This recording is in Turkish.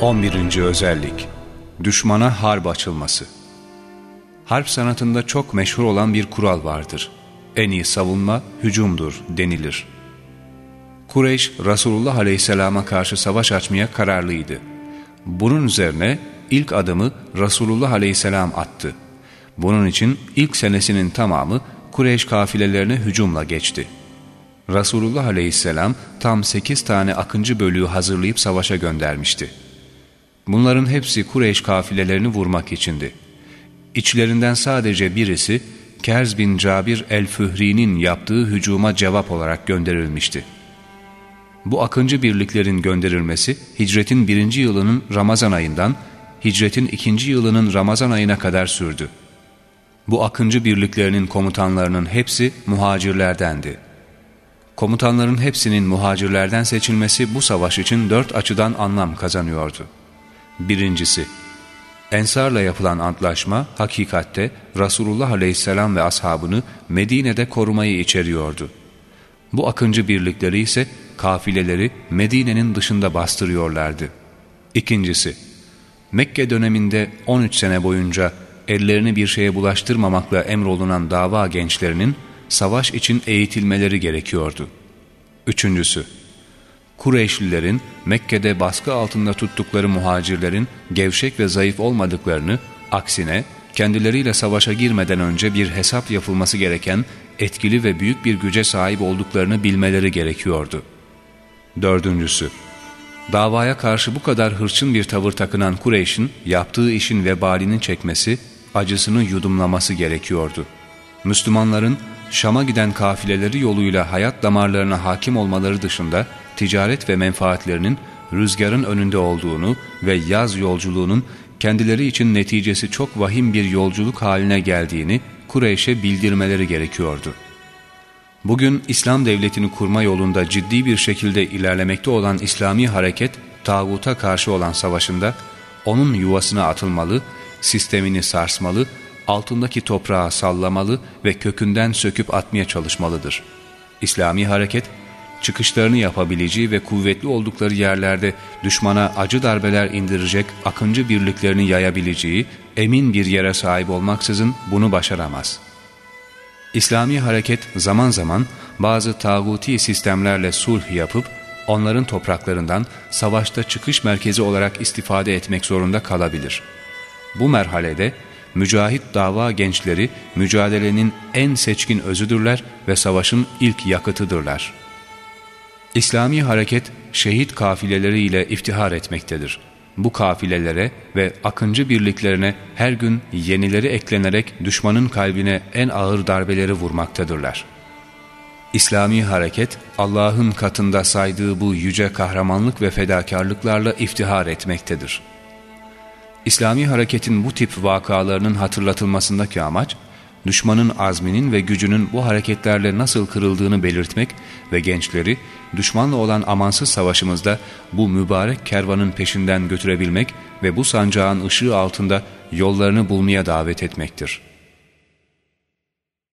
11. Özellik Düşmana harp açılması Harp sanatında çok meşhur olan bir kural vardır. En iyi savunma hücumdur denilir. Kureyş, Resulullah Aleyhisselam'a karşı savaş açmaya kararlıydı. Bunun üzerine ilk adımı Resulullah Aleyhisselam attı. Bunun için ilk senesinin tamamı Kureyş kafilelerine hücumla geçti. Resulullah Aleyhisselam tam sekiz tane akıncı bölüğü hazırlayıp savaşa göndermişti. Bunların hepsi Kureyş kafilelerini vurmak içindi. İçlerinden sadece birisi Kerz bin Cabir el-Führi'nin yaptığı hücuma cevap olarak gönderilmişti. Bu akıncı birliklerin gönderilmesi hicretin birinci yılının Ramazan ayından hicretin ikinci yılının Ramazan ayına kadar sürdü. Bu akıncı birliklerinin komutanlarının hepsi muhacirlerdendi. Komutanların hepsinin muhacirlerden seçilmesi bu savaş için dört açıdan anlam kazanıyordu. Birincisi, Ensarla yapılan antlaşma hakikatte Resulullah Aleyhisselam ve ashabını Medine'de korumayı içeriyordu. Bu akıncı birlikleri ise kafileleri Medine'nin dışında bastırıyorlardı. İkincisi, Mekke döneminde 13 sene boyunca ellerini bir şeye bulaştırmamakla emrolunan dava gençlerinin savaş için eğitilmeleri gerekiyordu. Üçüncüsü, Kureyşlilerin Mekke'de baskı altında tuttukları muhacirlerin gevşek ve zayıf olmadıklarını, aksine kendileriyle savaşa girmeden önce bir hesap yapılması gereken etkili ve büyük bir güce sahip olduklarını bilmeleri gerekiyordu. Dördüncüsü, davaya karşı bu kadar hırçın bir tavır takınan Kureyş'in yaptığı işin vebalini çekmesi, acısını yudumlaması gerekiyordu. Müslümanların Şam'a giden kafileleri yoluyla hayat damarlarına hakim olmaları dışında ticaret ve menfaatlerinin rüzgarın önünde olduğunu ve yaz yolculuğunun kendileri için neticesi çok vahim bir yolculuk haline geldiğini Kureyş'e bildirmeleri gerekiyordu. Bugün İslam devletini kurma yolunda ciddi bir şekilde ilerlemekte olan İslami hareket, tağuta karşı olan savaşında onun yuvasına atılmalı, sistemini sarsmalı, altındaki toprağı sallamalı ve kökünden söküp atmaya çalışmalıdır. İslami hareket, çıkışlarını yapabileceği ve kuvvetli oldukları yerlerde düşmana acı darbeler indirecek akıncı birliklerini yayabileceği emin bir yere sahip olmaksızın bunu başaramaz. İslami hareket zaman zaman bazı tağuti sistemlerle sulh yapıp onların topraklarından savaşta çıkış merkezi olarak istifade etmek zorunda kalabilir. Bu merhalede mücahit dava gençleri mücadelenin en seçkin özüdürler ve savaşın ilk yakıtıdırlar.'' İslami hareket şehit kafileleriyle iftihar etmektedir. Bu kafilelere ve akıncı birliklerine her gün yenileri eklenerek düşmanın kalbine en ağır darbeleri vurmaktadırlar. İslami hareket Allah'ın katında saydığı bu yüce kahramanlık ve fedakarlıklarla iftihar etmektedir. İslami hareketin bu tip vakalarının hatırlatılmasındaki amaç, düşmanın azminin ve gücünün bu hareketlerle nasıl kırıldığını belirtmek ve gençleri düşmanla olan amansız savaşımızda bu mübarek kervanın peşinden götürebilmek ve bu sancağın ışığı altında yollarını bulmaya davet etmektir.''